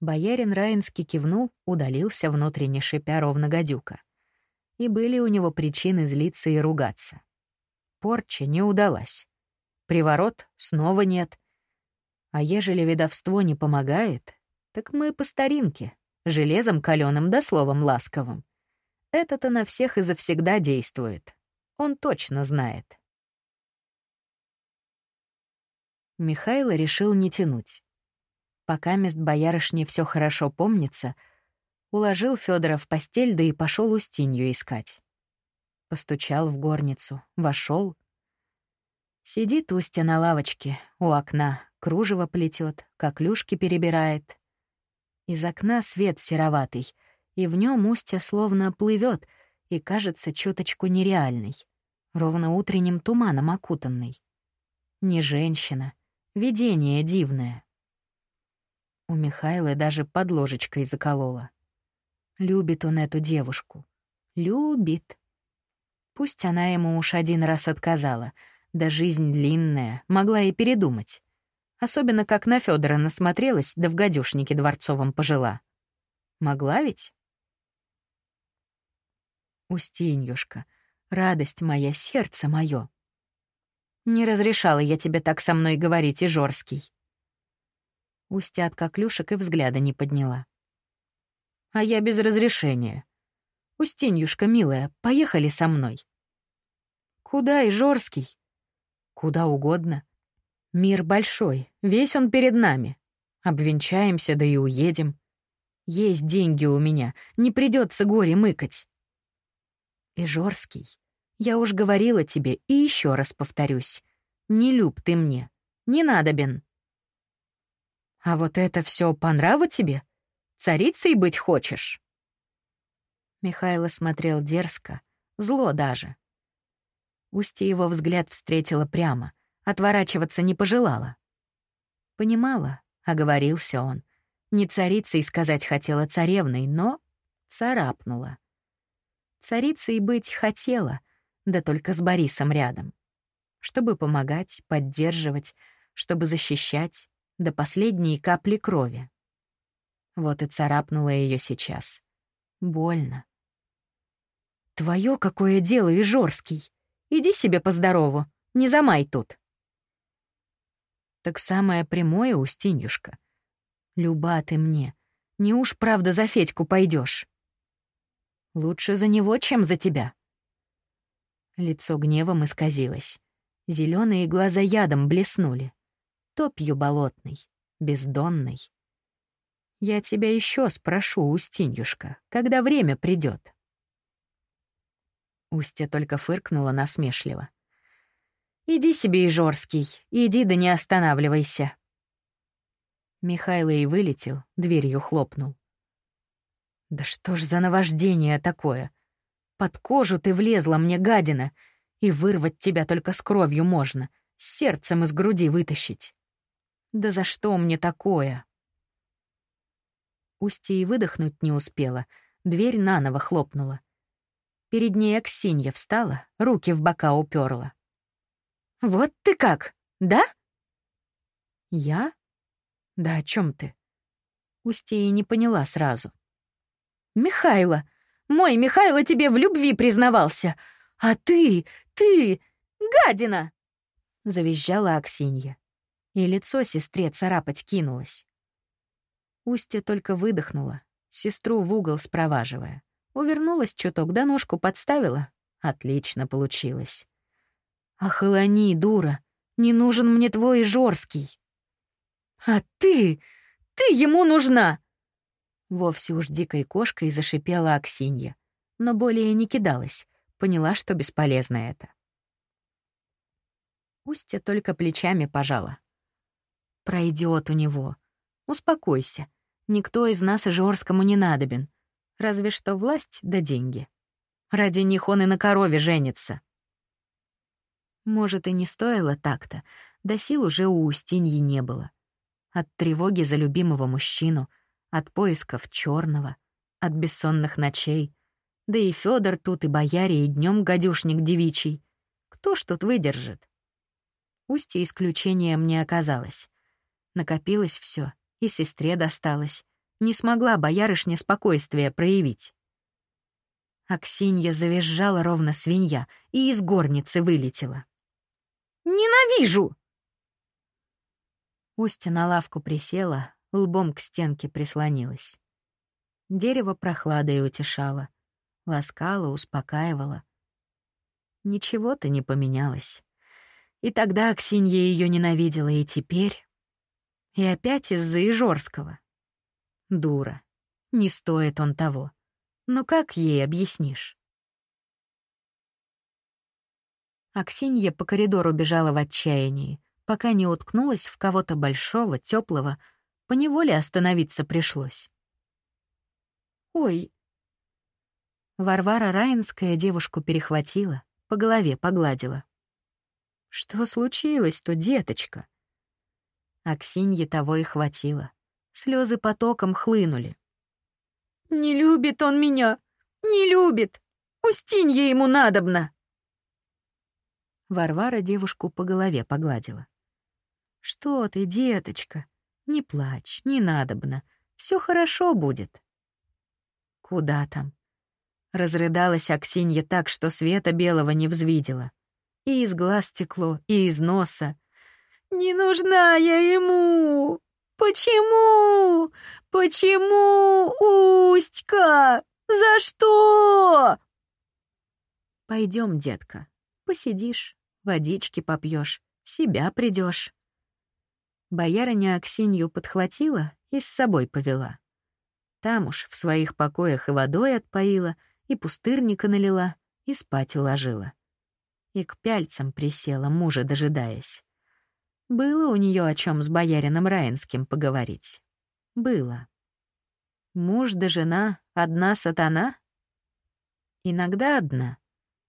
Боярин Раинский кивнул, удалился, внутренне шипя ровно гадюка. И были у него причины злиться и ругаться. Порча не удалась. Приворот снова нет. А ежели ведовство не помогает, так мы по старинке, железом каленым да словом ласковым. Это-то на всех и завсегда действует. Он точно знает. Михайло решил не тянуть. Пока мест боярышни все хорошо помнится, уложил Федора в постель, да и пошел Устинью искать. Постучал в горницу, вошел. Сидит Устя на лавочке у окна, кружево плетет, коклюшки перебирает. Из окна свет сероватый, и в нем Устя словно плывет и кажется чуточку нереальной, ровно утренним туманом окутанной. Не женщина, видение дивное. У Михайлы даже под ложечкой заколола. Любит он эту девушку. Любит. Пусть она ему уж один раз отказала, да жизнь длинная, могла и передумать. Особенно как на Федора насмотрелась, да в гадюшнике дворцовом пожила. Могла ведь? Устиньюшка, радость моя, сердце мое. Не разрешала я тебе так со мной говорить, Ижорский. Устья от коклюшек и взгляда не подняла. «А я без разрешения. Устиньюшка, милая, поехали со мной». «Куда, Ижорский?» «Куда угодно. Мир большой, весь он перед нами. Обвенчаемся, да и уедем. Есть деньги у меня, не придется горе мыкать». «Ижорский, я уж говорила тебе и еще раз повторюсь. Не люб ты мне, не надобен». А вот это все по нраву тебе? Царицей быть хочешь?» Михайло смотрел дерзко, зло даже. Устья его взгляд встретила прямо, отворачиваться не пожелала. Понимала, оговорился он. Не царицей сказать хотела царевной, но царапнула. Царицей быть хотела, да только с Борисом рядом. Чтобы помогать, поддерживать, чтобы защищать, до последней капли крови. Вот и царапнула ее сейчас. Больно. Твое какое дело, Ижорский. Иди себе по здорову, не замай тут. Так самое прямое, Устиньюшка. Люба ты мне. Не уж правда за Федьку пойдешь. Лучше за него, чем за тебя. Лицо гневом исказилось. Зеленые глаза ядом блеснули. Топью болотный, бездонный. Я тебя еще спрошу, Устиньюшка, когда время придет. Устья только фыркнула насмешливо. «Иди себе, Ижорский, иди да не останавливайся». Михайло и вылетел, дверью хлопнул. «Да что ж за наваждение такое? Под кожу ты влезла мне, гадина, и вырвать тебя только с кровью можно, с сердцем из груди вытащить. Да за что мне такое?» Устья и выдохнуть не успела, дверь наново хлопнула. Перед ней Аксинья встала, руки в бока уперла. «Вот ты как, да?» «Я? Да о чем ты?» Устья не поняла сразу. «Михайло! Мой Михайло тебе в любви признавался! А ты, ты, гадина!» Завизжала Аксинья. И лицо сестре царапать кинулось. Устья только выдохнула, сестру в угол спроваживая. Увернулась чуток, да ножку подставила. Отлично получилось. Охолони, дура, не нужен мне твой Жорский. А ты, ты ему нужна! Вовсе уж дикой кошкой зашипела Аксинья, но более не кидалась, поняла, что бесполезно это. Устья только плечами пожала. Пройдет у него. Успокойся. Никто из нас и Жорскому не надобен. Разве что власть да деньги. Ради них он и на корове женится. Может, и не стоило так-то, да сил уже у Устиньи не было. От тревоги за любимого мужчину, от поисков черного, от бессонных ночей. Да и Федор тут, и бояре, и днем гадюшник девичий. Кто ж тут выдержит? Устье исключением не оказалось. Накопилось все, и сестре досталось не смогла боярышня спокойствия проявить. Аксинья завизжала ровно свинья и из горницы вылетела. «Ненавижу!» Устья на лавку присела, лбом к стенке прислонилась. Дерево прохладой утешало, ласкало, успокаивало. Ничего-то не поменялось. И тогда Аксинья ее ненавидела, и теперь... И опять из-за Ижорского. Дура. Не стоит он того. Но как ей объяснишь? Аксинья по коридору бежала в отчаянии, пока не уткнулась в кого-то большого, теплого, поневоле остановиться пришлось. «Ой!» Варвара Раинская девушку перехватила, по голове погладила. «Что случилось-то, деточка?» Аксинье того и хватило. Слезы потоком хлынули. «Не любит он меня! Не любит! Устинья ему надобно!» Варвара девушку по голове погладила. «Что ты, деточка? Не плачь, не надобно. Все хорошо будет». «Куда там?» Разрыдалась Аксинья так, что света белого не взвидела. И из глаз текло, и из носа. «Не нужна я ему!» «Почему? Почему, Устька? За что?» Пойдем, детка, посидишь, водички попьешь, в себя придешь. Боярыня Аксинью подхватила и с собой повела. Там уж в своих покоях и водой отпоила, и пустырника налила, и спать уложила. И к пяльцам присела, мужа дожидаясь. Было у нее о чем с боярином Раинским поговорить. Было. Муж да жена — одна сатана? Иногда одна,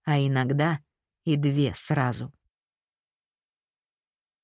а иногда и две сразу.